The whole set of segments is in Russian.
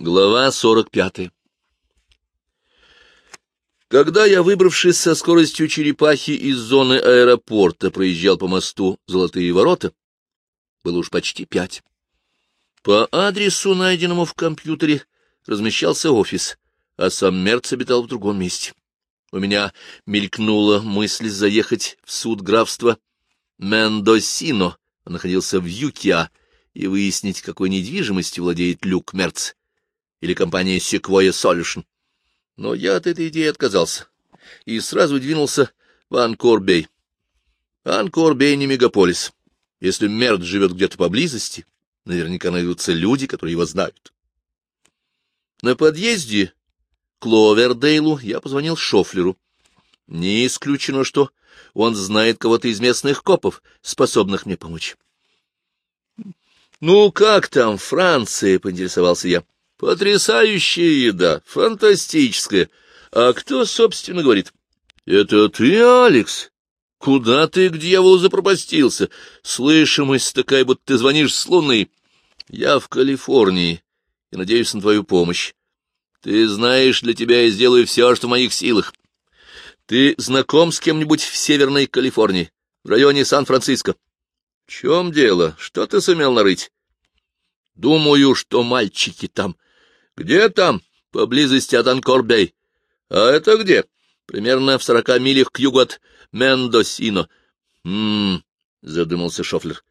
Глава 45 Когда я, выбравшись со скоростью черепахи из зоны аэропорта, проезжал по мосту Золотые ворота, было уж почти пять. По адресу, найденному в компьютере, размещался офис, а сам Мерц обитал в другом месте. У меня мелькнула мысль заехать в суд графства Мендосино, он находился в Юкиа, и выяснить, какой недвижимостью владеет Люк Мерц или компания Sequoia Solution. Но я от этой идеи отказался и сразу двинулся в Анкор-Бей. Анкор-Бей не мегаполис. Если Мерт живет где-то поблизости, наверняка найдутся люди, которые его знают. На подъезде к Ловердейлу я позвонил Шофлеру. Не исключено, что он знает кого-то из местных копов, способных мне помочь. — Ну, как там, Франция? — поинтересовался я. — Потрясающая еда, фантастическая. А кто, собственно, говорит? — Это ты, Алекс? Куда ты к дьяволу запропастился? Слышимость такая, будто ты звонишь с Луны. Я в Калифорнии и надеюсь на твою помощь. Ты знаешь, для тебя я сделаю все, что в моих силах. Ты знаком с кем-нибудь в Северной Калифорнии, в районе Сан-Франциско? В чем дело? Что ты сумел нарыть? Думаю, что мальчики там. Где там? Поблизости от Анкор-Бэй. А это где? Примерно в сорока милях к югу от Мендосино. Хм, задумался Шофлер.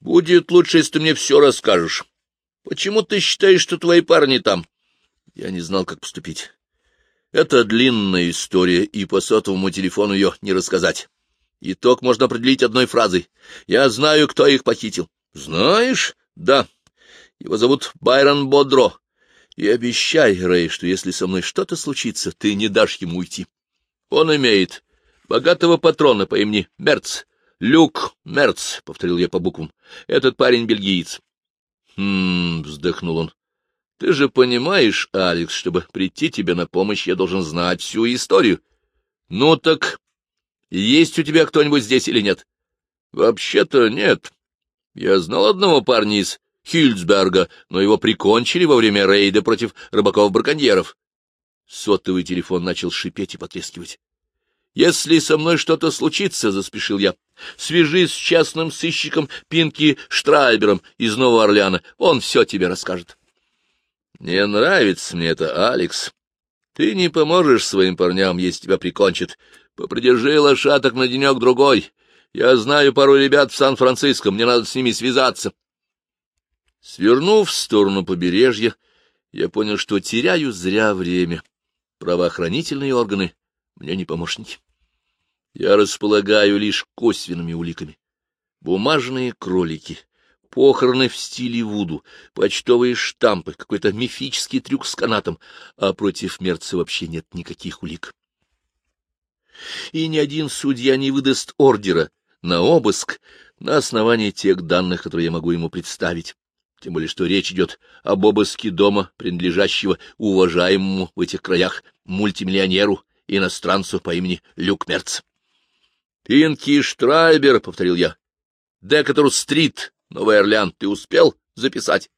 Будет лучше, если ты мне все расскажешь. Почему ты считаешь, что твои парни там? Я не знал, как поступить. Это длинная история, и по сотовому телефону ее не рассказать. Итог можно определить одной фразой. Я знаю, кто их похитил. Знаешь? Да. Его зовут Байрон Бодро. И обещай, Рэй, что если со мной что-то случится, ты не дашь ему уйти. Он имеет богатого патрона по имени Мерц. Люк Мерц, — повторил я по буквам. Этот парень бельгиец. Хм, — вздохнул он. Ты же понимаешь, Алекс, чтобы прийти тебе на помощь, я должен знать всю историю. Ну так, есть у тебя кто-нибудь здесь или нет? Вообще-то нет. Я знал одного парня из Хильцберга, но его прикончили во время рейда против рыбаков-браконьеров. Сотовый телефон начал шипеть и потрескивать. «Если со мной что-то случится, — заспешил я, — свяжись с частным сыщиком Пинки Штрайбером из Нового Орлеана, он все тебе расскажет». Не нравится мне это, Алекс. Ты не поможешь своим парням, если тебя прикончат. Попридержи лошадок на денек-другой. Я знаю пару ребят в Сан-Франциско, мне надо с ними связаться. Свернув в сторону побережья, я понял, что теряю зря время. Правоохранительные органы мне не помощники. Я располагаю лишь косвенными уликами. Бумажные кролики, похороны в стиле Вуду, почтовые штампы, какой-то мифический трюк с канатом, а против Мерца вообще нет никаких улик. И ни один судья не выдаст ордера на обыск на основании тех данных, которые я могу ему представить. Тем более, что речь идет об обыске дома, принадлежащего уважаемому в этих краях мультимиллионеру, иностранцу по имени Люк Мерц. — Пинки Штрайбер, — повторил я, — Декатур-стрит, Новый Орлеан, ты успел записать?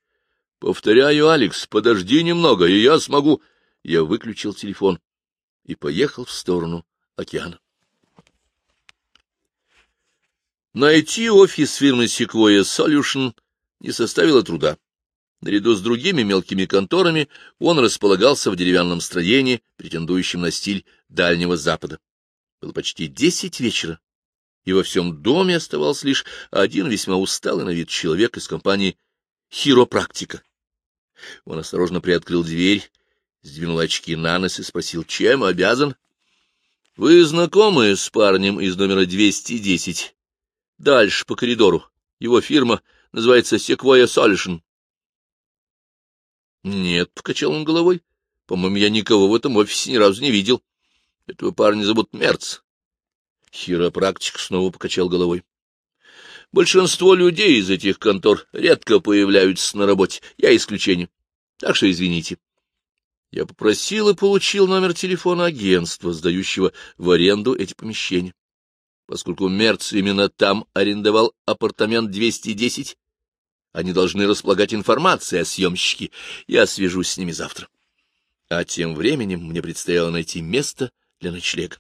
Повторяю, Алекс, подожди немного, и я смогу. Я выключил телефон и поехал в сторону океана. Найти офис фирмы Sequoia Solution не составило труда. Наряду с другими мелкими конторами он располагался в деревянном строении, претендующем на стиль Дальнего Запада. Было почти десять вечера, и во всем доме оставался лишь один весьма усталый на вид человек из компании «Хиропрактика». Он осторожно приоткрыл дверь, сдвинул очки на нос и спросил, чем обязан? — Вы знакомы с парнем из номера 210? Дальше, по коридору. Его фирма называется Sequoia Solution. — Нет, — покачал он головой. — По-моему, я никого в этом офисе ни разу не видел. Этого парня зовут Мерц. Хиропрактик снова покачал головой. Большинство людей из этих контор редко появляются на работе, я исключение. Так что извините. Я попросил и получил номер телефона агентства, сдающего в аренду эти помещения. Поскольку Мерц именно там арендовал апартамент 210, Они должны располагать информацией о съемщике. Я свяжусь с ними завтра. А тем временем мне предстояло найти место для ночлега.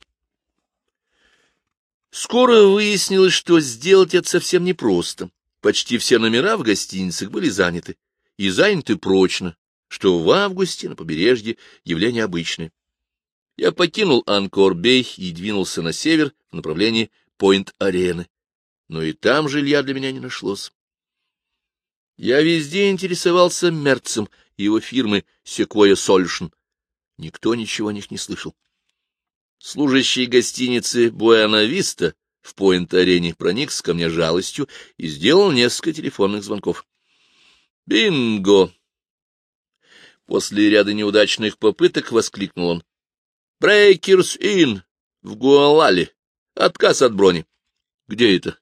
Скоро выяснилось, что сделать это совсем непросто. Почти все номера в гостиницах были заняты, и заняты прочно, что в августе на побережье явление обычное. Я покинул Анкор-Бей и двинулся на север в направлении Пойнт-Арены, но и там жилья для меня не нашлось. Я везде интересовался Мерцем и его фирмы Секвоя Сольшн. Никто ничего о них не слышал. Служащий гостиницы Буэна-Виста в Пойнт-Арене проникся ко мне жалостью и сделал несколько телефонных звонков. «Бинго!» После ряда неудачных попыток воскликнул он. «Брейкерс Ин в Гуалале. Отказ от брони. Где это?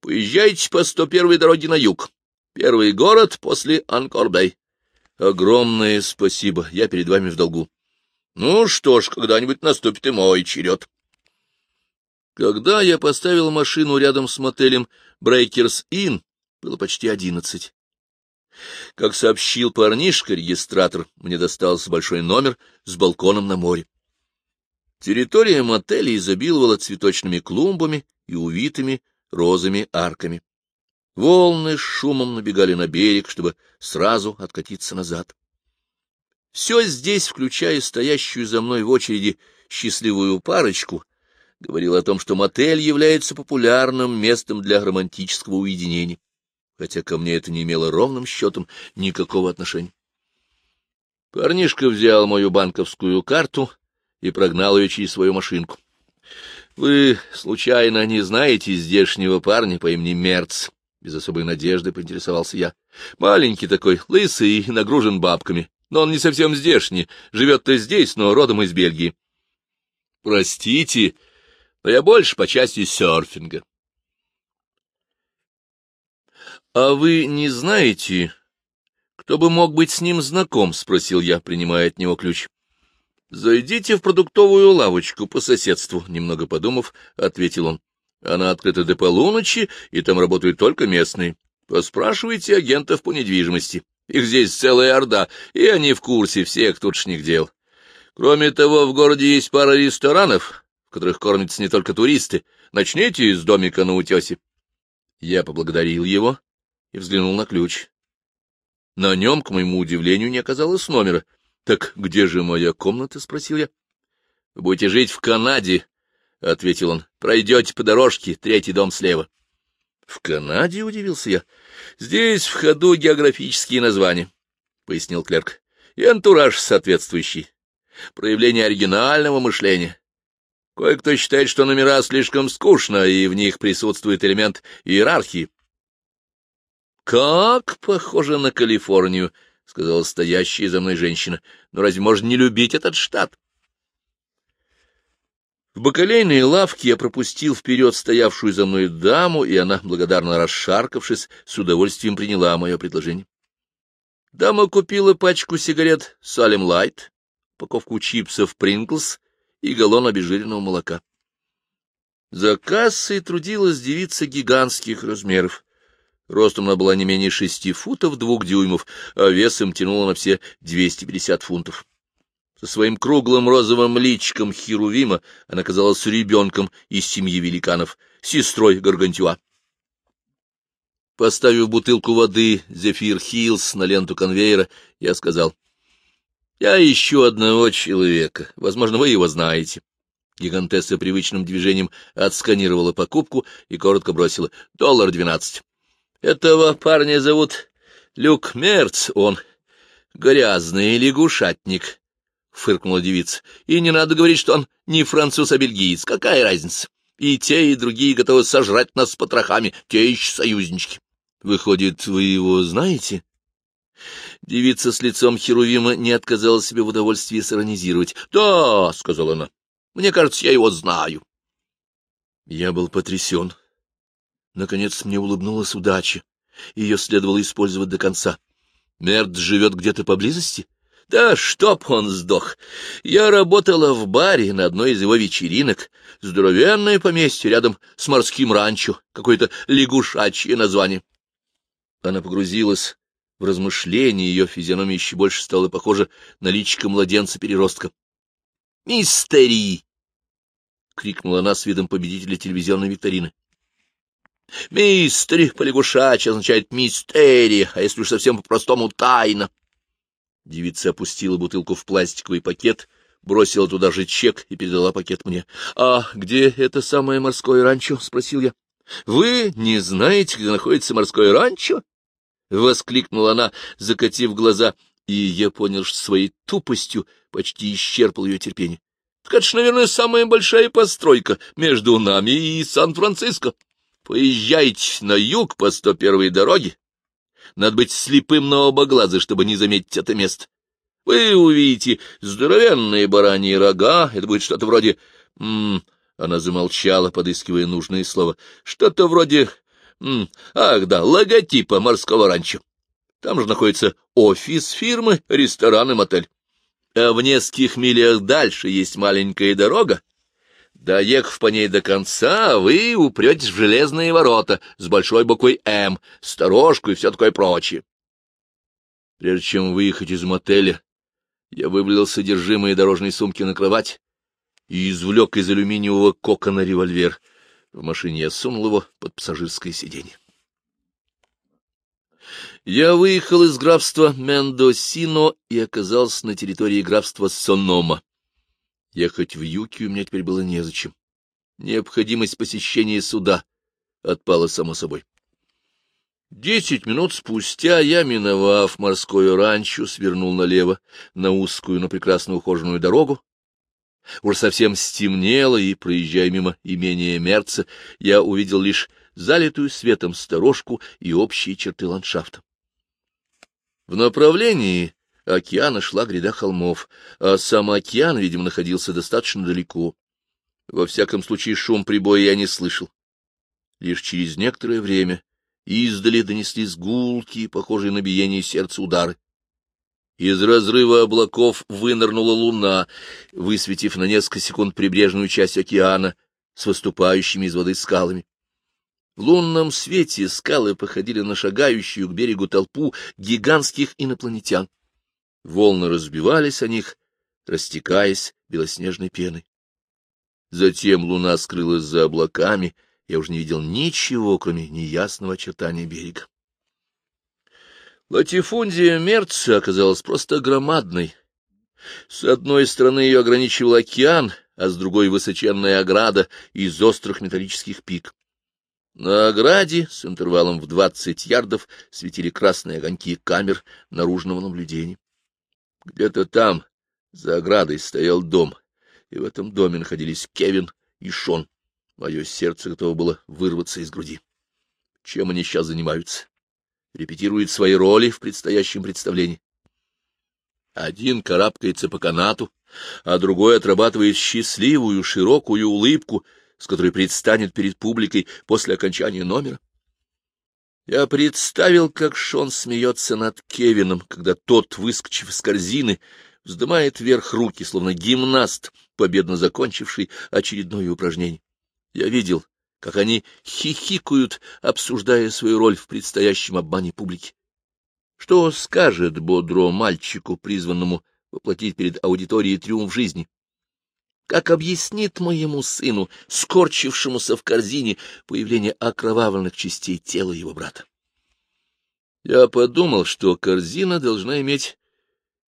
Поезжайте по 101-й дороге на юг. Первый город после Анкорбей. Огромное спасибо, я перед вами в долгу. Ну что ж, когда-нибудь наступит и мой черед. Когда я поставил машину рядом с мотелем Брейкерс Inn, было почти одиннадцать. Как сообщил парнишка-регистратор, мне достался большой номер с балконом на море. Территория мотеля изобиловала цветочными клумбами и увитыми розами арками. Волны с шумом набегали на берег, чтобы сразу откатиться назад. Все здесь, включая стоящую за мной в очереди счастливую парочку, говорило о том, что мотель является популярным местом для романтического уединения, хотя ко мне это не имело ровным счетом никакого отношения. Парнишка взял мою банковскую карту и прогнал ее через свою машинку. — Вы, случайно, не знаете здешнего парня по имени Мерц? — без особой надежды поинтересовался я. — Маленький такой, лысый и нагружен бабками но он не совсем здешний, живет-то здесь, но родом из Бельгии. Простите, но я больше по части серфинга. А вы не знаете, кто бы мог быть с ним знаком? — спросил я, принимая от него ключ. — Зайдите в продуктовую лавочку по соседству, — немного подумав, ответил он. Она открыта до полуночи, и там работают только местные. Поспрашивайте агентов по недвижимости. Их здесь целая орда, и они в курсе всех тутшних дел. Кроме того, в городе есть пара ресторанов, в которых кормятся не только туристы. Начните из домика на утесе. Я поблагодарил его и взглянул на ключ. На нем, к моему удивлению, не оказалось номера. — Так где же моя комната? — спросил я. — будете жить в Канаде, — ответил он. — Пройдете по дорожке, третий дом слева. — В Канаде? — удивился я. — Здесь в ходу географические названия, — пояснил клерк, — и антураж соответствующий. Проявление оригинального мышления. Кое-кто считает, что номера слишком скучно, и в них присутствует элемент иерархии. — Как похоже на Калифорнию, — сказала стоящая за мной женщина. — Но разве можно не любить этот штат? В бакалейной лавке я пропустил вперед стоявшую за мной даму, и она, благодарно расшаркавшись, с удовольствием приняла мое предложение. Дама купила пачку сигарет Салем Лайт, упаковку чипсов Принглс и галлон обезжиренного молока. За кассой трудилась девица гигантских размеров. Ростом она была не менее шести футов двух дюймов, а весом тянула на все двести пятьдесят фунтов. Со своим круглым розовым личиком Херувима она казалась ребенком из семьи великанов, сестрой Гаргантюа. Поставив бутылку воды «Зефир Хиллс» на ленту конвейера, я сказал, «Я ищу одного человека. Возможно, вы его знаете». Гигантесса привычным движением отсканировала покупку и коротко бросила «доллар двенадцать». «Этого парня зовут Люк Мерц, он грязный лягушатник, — фыркнула девица. — И не надо говорить, что он не француз, а бельгиец. Какая разница? И те, и другие готовы сожрать нас с потрохами, те еще союзнички. Выходит, вы его знаете? Девица с лицом Херувима не отказала себе в удовольствии сиронизировать. — Да, — сказала она, — мне кажется, я его знаю. Я был потрясен. Наконец мне улыбнулась удача. Ее следовало использовать до конца. Мерт живет где-то поблизости? — да чтоб он сдох! Я работала в баре на одной из его вечеринок. Здоровенное поместье рядом с морским ранчо, какое-то лягушачье название. Она погрузилась в размышления, ее физиономия еще больше стала похожа на личико младенца-переростка. «Мистерии!» — крикнула она с видом победителя телевизионной викторины. «Мистери» полягушачьи означает «мистерия», а если уж совсем по-простому «тайна». Девица опустила бутылку в пластиковый пакет, бросила туда же чек и передала пакет мне. — А где это самое морское ранчо? — спросил я. — Вы не знаете, где находится морское ранчо? — воскликнула она, закатив глаза, и я понял, что своей тупостью почти исчерпал ее терпение. — Так это ж, наверное, самая большая постройка между нами и Сан-Франциско. Поезжайте на юг по 101-й дороге. Надо быть слепым на оба глаза, чтобы не заметить это место. Вы увидите здоровенные бараньи рога, это будет что-то вроде... М -м, она замолчала, подыскивая нужные слова. Что-то вроде... М ах, да, логотипа морского ранчо. Там же находится офис фирмы, ресторан и мотель. А в нескольких милях дальше есть маленькая дорога. Доехав по ней до конца, вы упретесь в железные ворота с большой буквой «М», сторожку и все такое прочее. Прежде чем выехать из мотеля, я вывалил содержимое дорожной сумки на кровать и извлек из алюминиевого кокона револьвер. В машине я сунул его под пассажирское сиденье. Я выехал из графства Мендосино и оказался на территории графства Сонома. Ехать в Юки у меня теперь было незачем. Необходимость посещения суда отпала само собой. Десять минут спустя я, миновав морское ранчо, свернул налево на узкую, но прекрасно ухоженную дорогу. Уже совсем стемнело, и, проезжая мимо имения Мерца, я увидел лишь залитую светом сторожку и общие черты ландшафта. В направлении океана шла гряда холмов, а сам океан, видимо, находился достаточно далеко. Во всяком случае, шум прибоя я не слышал. Лишь через некоторое время Издали донеслись гулкие, похожие на биение сердца удары. Из разрыва облаков вынырнула луна, высветив на несколько секунд прибрежную часть океана с выступающими из воды скалами. В лунном свете скалы походили на шагающую к берегу толпу гигантских инопланетян. Волны разбивались о них, растекаясь белоснежной пеной. Затем луна скрылась за облаками, я уже не видел ничего, кроме неясного очертания берега. Латифундия Мерца оказалась просто громадной. С одной стороны ее ограничивал океан, а с другой — высоченная ограда из острых металлических пик. На ограде с интервалом в двадцать ярдов светили красные огоньки камер наружного наблюдения. Где-то там, за оградой, стоял дом, и в этом доме находились Кевин и Шон. Мое сердце готово было вырваться из груди. Чем они сейчас занимаются? Репетируют свои роли в предстоящем представлении. Один карабкается по канату, а другой отрабатывает счастливую, широкую улыбку, с которой предстанет перед публикой после окончания номера. Я представил, как Шон смеется над Кевином, когда тот, выскочив из корзины, вздымает вверх руки, словно гимнаст, победно закончивший очередное упражнение. Я видел, как они хихикают, обсуждая свою роль в предстоящем обмане публики. Что скажет Бодро мальчику, призванному воплотить перед аудиторией триумф жизни? Как объяснит моему сыну, скорчившемуся в корзине, появление окровавленных частей тела его брата? Я подумал, что корзина должна иметь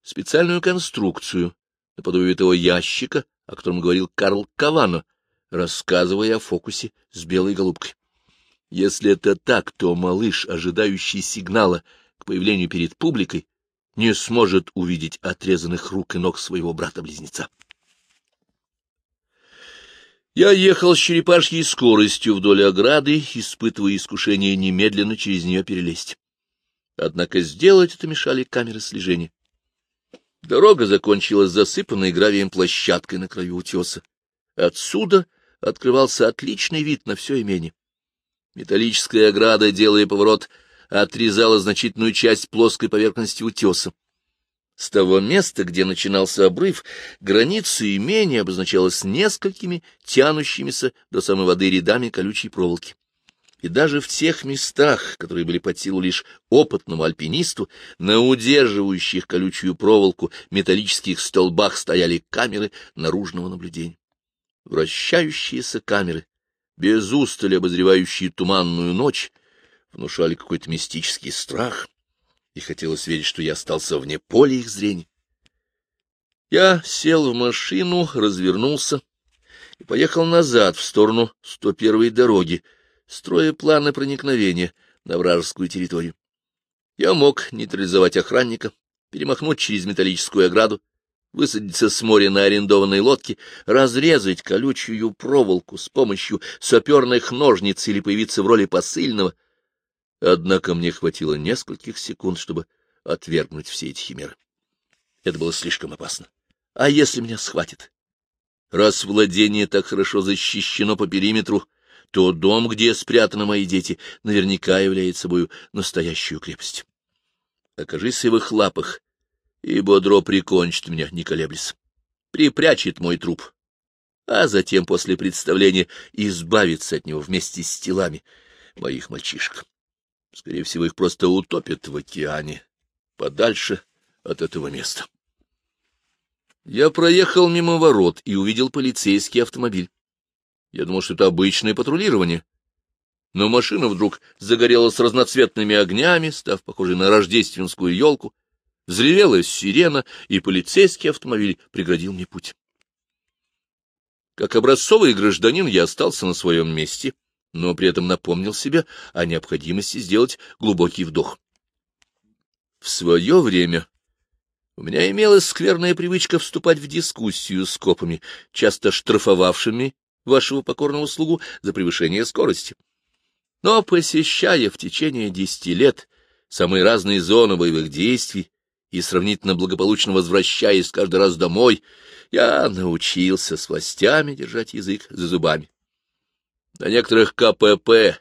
специальную конструкцию, наподобие того ящика, о котором говорил Карл Кавано, рассказывая о фокусе с белой голубкой. Если это так, то малыш, ожидающий сигнала к появлению перед публикой, не сможет увидеть отрезанных рук и ног своего брата-близнеца. Я ехал с черепашьей скоростью вдоль ограды, испытывая искушение немедленно через нее перелезть. Однако сделать это мешали камеры слежения. Дорога закончилась засыпанной гравием площадкой на краю утеса. Отсюда открывался отличный вид на все имение. Металлическая ограда, делая поворот, отрезала значительную часть плоской поверхности утеса. С того места, где начинался обрыв, граница имения обозначалась несколькими тянущимися до самой воды рядами колючей проволоки. И даже в тех местах, которые были под силу лишь опытному альпинисту, на удерживающих колючую проволоку металлических столбах стояли камеры наружного наблюдения. Вращающиеся камеры, без устали обозревающие туманную ночь, внушали какой-то мистический страх, и хотелось верить, что я остался вне поля их зрения. Я сел в машину, развернулся и поехал назад в сторону 101-й дороги, строя планы проникновения на вражескую территорию. Я мог нейтрализовать охранника, перемахнуть через металлическую ограду, высадиться с моря на арендованной лодке, разрезать колючую проволоку с помощью саперных ножниц или появиться в роли посыльного. Однако мне хватило нескольких секунд, чтобы отвергнуть все эти химеры. Это было слишком опасно. А если меня схватит? Раз владение так хорошо защищено по периметру, то дом, где спрятаны мои дети, наверняка является собой настоящую крепость. Окажись в их лапах, и бодро прикончит меня, не колеблясь. Припрячет мой труп, а затем после представления избавится от него вместе с телами моих мальчишек. Скорее всего, их просто утопят в океане, подальше от этого места. Я проехал мимо ворот и увидел полицейский автомобиль. Я думал, что это обычное патрулирование. Но машина вдруг загорелась разноцветными огнями, став похожей на рождественскую елку. Взревела сирена, и полицейский автомобиль преградил мне путь. Как образцовый гражданин я остался на своем месте, но при этом напомнил себе о необходимости сделать глубокий вдох. В свое время у меня имелась скверная привычка вступать в дискуссию с копами, часто штрафовавшими вашего покорного слугу за превышение скорости. Но, посещая в течение десяти лет самые разные зоны боевых действий и сравнительно благополучно возвращаясь каждый раз домой, я научился с властями держать язык за зубами. На некоторых КПП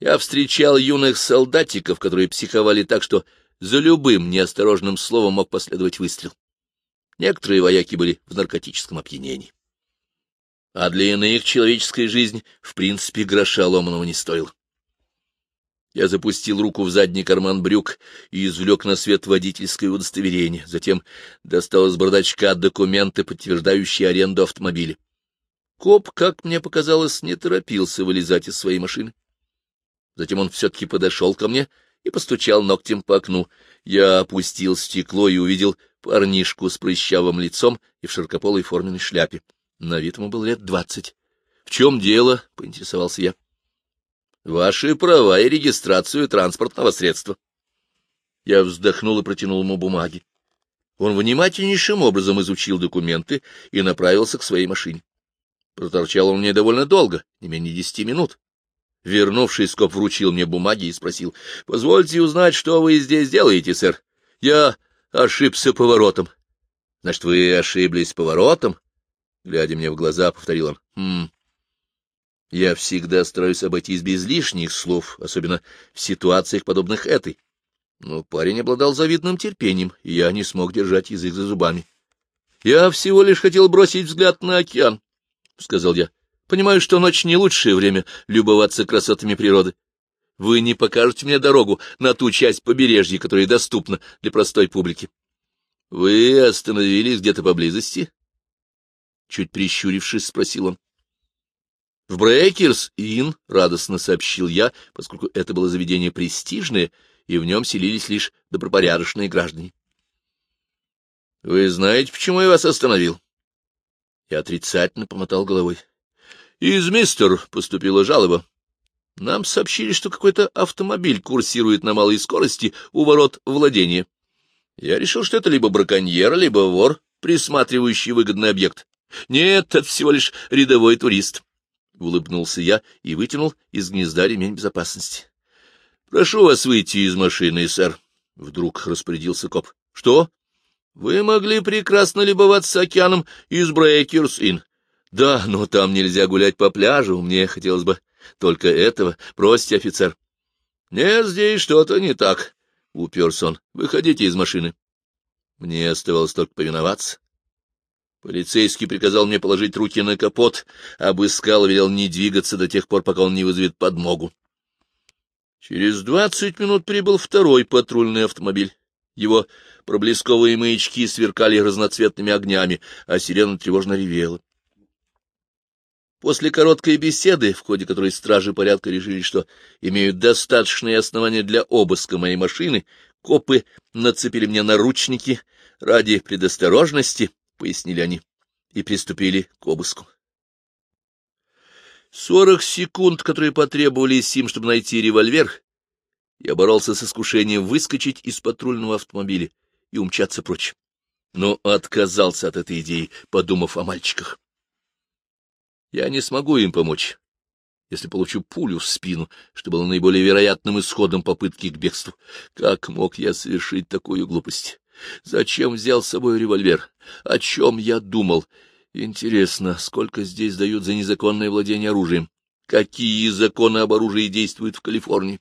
я встречал юных солдатиков, которые психовали так, что за любым неосторожным словом мог последовать выстрел. Некоторые вояки были в наркотическом опьянении а для иных человеческая жизнь в принципе гроша ломаного не стоила. Я запустил руку в задний карман брюк и извлек на свет водительское удостоверение, затем достал из бардачка документы, подтверждающие аренду автомобиля. Коп, как мне показалось, не торопился вылезать из своей машины. Затем он все-таки подошел ко мне и постучал ногтем по окну. Я опустил стекло и увидел парнишку с прыщавым лицом и в широкополой форменной шляпе. На вид ему было лет двадцать. — В чем дело? — поинтересовался я. — Ваши права и регистрацию транспортного средства. Я вздохнул и протянул ему бумаги. Он внимательнейшим образом изучил документы и направился к своей машине. Проторчал он мне довольно долго, не менее десяти минут. Вернувшись, коп вручил мне бумаги и спросил, — Позвольте узнать, что вы здесь делаете, сэр? Я ошибся поворотом. — Значит, вы ошиблись поворотом? Глядя мне в глаза, повторил он. «Хм. Я всегда стараюсь обойтись без лишних слов, особенно в ситуациях, подобных этой. Но парень обладал завидным терпением, и я не смог держать язык за зубами. — Я всего лишь хотел бросить взгляд на океан, — сказал я. — Понимаю, что ночь не лучшее время любоваться красотами природы. Вы не покажете мне дорогу на ту часть побережья, которая доступна для простой публики. — Вы остановились где-то поблизости? — чуть прищурившись, спросил он. — В Брейкерс-Ин, — радостно сообщил я, поскольку это было заведение престижное, и в нем селились лишь добропорядочные граждане. — Вы знаете, почему я вас остановил? Я отрицательно помотал головой. — Из мистер поступила жалоба. Нам сообщили, что какой-то автомобиль курсирует на малой скорости у ворот владения. Я решил, что это либо браконьер, либо вор, присматривающий выгодный объект. Нет, это всего лишь рядовой турист. Улыбнулся я и вытянул из гнезда ремень безопасности. — Прошу вас выйти из машины, сэр. Вдруг распорядился коп. — Что? Вы могли прекрасно любоваться океаном из Брейкерс-Ин. Да, но там нельзя гулять по пляжу, мне хотелось бы только этого. Бросьте, офицер. — Нет, здесь что-то не так, — уперся он. — Выходите из машины. Мне оставалось только повиноваться. Полицейский приказал мне положить руки на капот, обыскал и велел не двигаться до тех пор, пока он не вызовет подмогу. Через двадцать минут прибыл второй патрульный автомобиль. Его проблесковые маячки сверкали разноцветными огнями, а сирена тревожно ревела. После короткой беседы, в ходе которой стражи порядка решили, что имеют достаточные основания для обыска моей машины, копы нацепили мне наручники ради предосторожности, — пояснили они, — и приступили к обыску. Сорок секунд, которые потребовались им, чтобы найти револьвер, я боролся с искушением выскочить из патрульного автомобиля и умчаться прочь, но отказался от этой идеи, подумав о мальчиках. Я не смогу им помочь, если получу пулю в спину, что было наиболее вероятным исходом попытки к бегству. Как мог я совершить такую глупость? Зачем взял с собой револьвер? О чем я думал? Интересно, сколько здесь дают за незаконное владение оружием? Какие законы об оружии действуют в Калифорнии?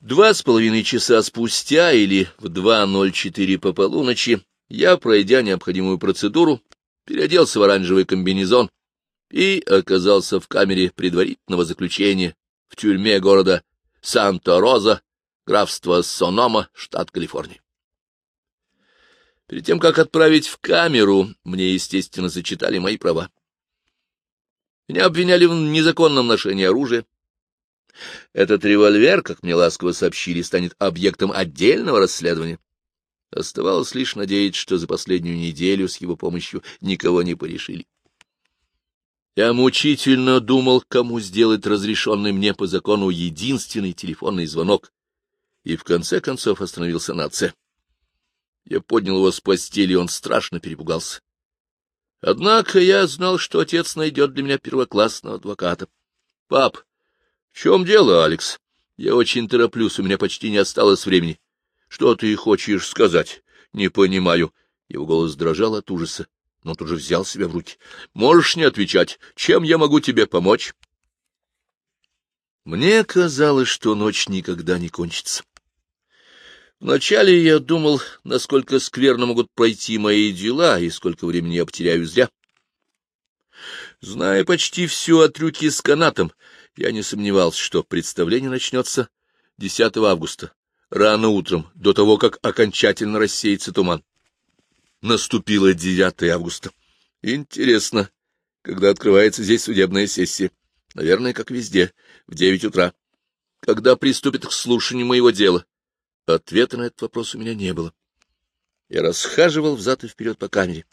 Два с половиной часа спустя или в 2.04 по полуночи я, пройдя необходимую процедуру, переоделся в оранжевый комбинезон и оказался в камере предварительного заключения в тюрьме города Санта-Роза, графство Сонома, штат Калифорния. Перед тем, как отправить в камеру, мне, естественно, зачитали мои права. Меня обвиняли в незаконном ношении оружия. Этот револьвер, как мне ласково сообщили, станет объектом отдельного расследования. Оставалось лишь надеяться, что за последнюю неделю с его помощью никого не порешили. Я мучительно думал, кому сделать разрешенный мне по закону единственный телефонный звонок, и в конце концов остановился на отце. Я поднял его с постели, и он страшно перепугался. Однако я знал, что отец найдет для меня первоклассного адвоката. — Пап, чем дело, Алекс? Я очень тороплюсь, у меня почти не осталось времени. — Что ты хочешь сказать? — Не понимаю. Его голос дрожал от ужаса, но тут же взял себя в руки. — Можешь не отвечать. Чем я могу тебе помочь? Мне казалось, что ночь никогда не кончится. Вначале я думал, насколько скверно могут пройти мои дела и сколько времени я потеряю зря. Зная почти все о трюке с канатом, я не сомневался, что представление начнется 10 августа, рано утром, до того, как окончательно рассеется туман. Наступило 9 августа. Интересно, когда открывается здесь судебная сессия. Наверное, как везде, в девять утра. Когда приступит к слушанию моего дела? Ответа на этот вопрос у меня не было. Я расхаживал взад и вперед по камере.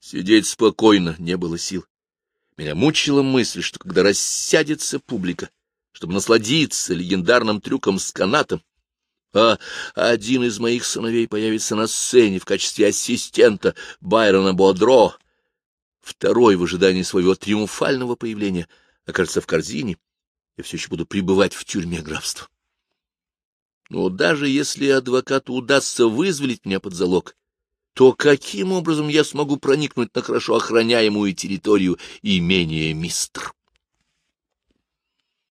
Сидеть спокойно не было сил. Меня мучила мысль, что когда рассядется публика, чтобы насладиться легендарным трюком с канатом, а один из моих сыновей появится на сцене в качестве ассистента Байрона Бодро, второй в ожидании своего триумфального появления окажется в корзине, я все еще буду пребывать в тюрьме графства. Но даже если адвокату удастся вызволить меня под залог, то каким образом я смогу проникнуть на хорошо охраняемую территорию имения мистер?